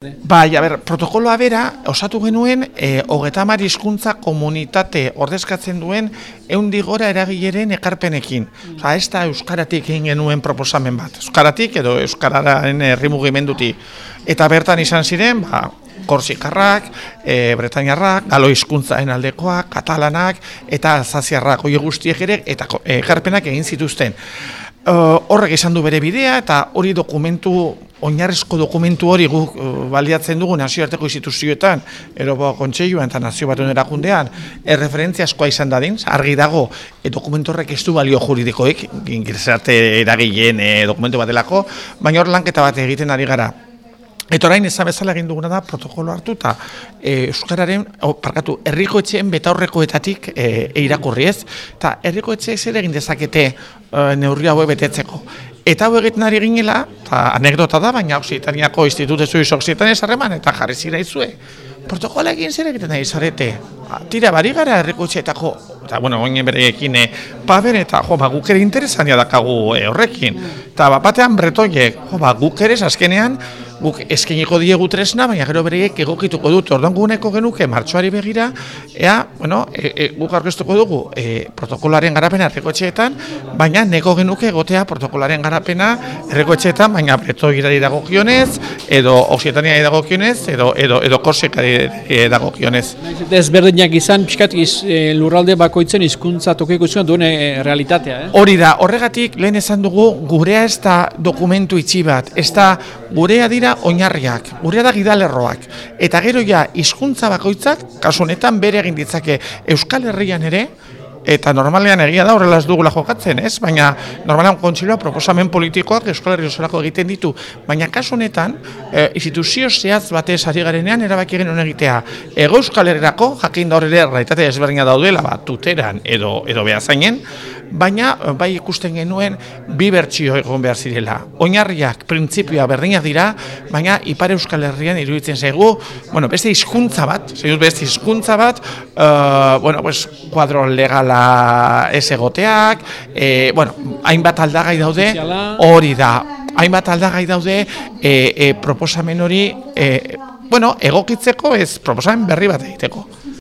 Bai, a ber, protokoloa bera, osatu genuen, e, hogetamar hizkuntza komunitate ordezkatzen duen eundigora eragileren ekarpenekin. Osa, ez da Euskaratik egin genuen proposamen bat. Euskaratik edo Euskararen herrimugimenduti. Eta bertan izan ziren, ba, Korsikarrak, e, Bretainiarrak, galo hizkuntzaen aldekoak, katalanak eta alzaziarrak, hori guztiek ere, eta ekarpenak egin zituzten. Uh, horrek esan du bere bidea eta hori dokumentu, oinarrezko dokumentu hori guk uh, baliatzen dugu nazioarteko instituzioetan, erobo kontseiluan eta nazio batuen erakundean, erreferentzia izan dadin, argi dago, e, dokumentu horrek ez du balio juridikoek, ingresarte eragileen e, dokumentu bat delako, baina hor lanketa bat egiten ari gara. Eta orain ez bezala egin duguna da protokolo hartu eta e, Euskararen, oh, parkatu, herriko etxeen betaurrekoetatik e, e irakurri ez. Eta herriko etxeek zer egin dezakete e, neurri hau betetzeko. Eta hau egiten ari ginela, eta anekdota da, baina Oksitaniako institute zuiz Oksitanez harreman, eta jarri zira izue. Protokolo egin zer egiten nahi zarete. Ba, tira, bari gara herriko etxeetako, eta bueno, oinen bereekin, e, paben eta jo, ba, guk ere interesania dakagu e, horrekin. Eta ba, batean bretoiek, jo, ba, guk ere azkenean, guk eskeniko diegu tresna, baina gero bereiek egokituko dut ordanguneko genuke martxoari begira, ea, bueno, e, e, guk aurkeztuko dugu e, protokolaren garapena errekotxeetan, baina neko genuke egotea protokolaren garapena errekotxeetan, baina breto irari dagokionez, edo oksietania dagokionez, edo, edo, edo korsekari dagokionez. Ez berdinak izan, pixkat e, lurralde bakoitzen hizkuntza tokiko zuen duen e, realitatea, eh? Hori da, horregatik lehen esan dugu gurea ez da dokumentu itxi bat, ez da gurea dira oinarriak, gurea da gidalerroak. Eta gero ja, hizkuntza bakoitzak, kasu honetan bere egin ditzake Euskal Herrian ere, eta normalean egia da horrela ez dugula jokatzen, ez? Baina normalean kontsilua proposamen politikoak Euskal Herri osorako egiten ditu, baina kasu honetan e, instituzio zehaz batez ari garenean erabaki egin egitea. Ego Euskal Herrirako jakin da horre realitate ezberdina daudela, bat tuteran edo edo behazainen, baina eh, bai ikusten genuen bi bertsio egon behar zirela. Oinarriak printzipioa berdinak dira, baina Ipar Euskal Herrian iruditzen zaigu, bueno, beste hizkuntza bat, zeiz beste hizkuntza bat, uh, bueno, pues kuadro legala ez egoteak, e, bueno, hainbat aldagai daude, hori da, hainbat aldagai daude, e, e, proposamen hori, e, bueno, egokitzeko ez proposamen berri bat egiteko.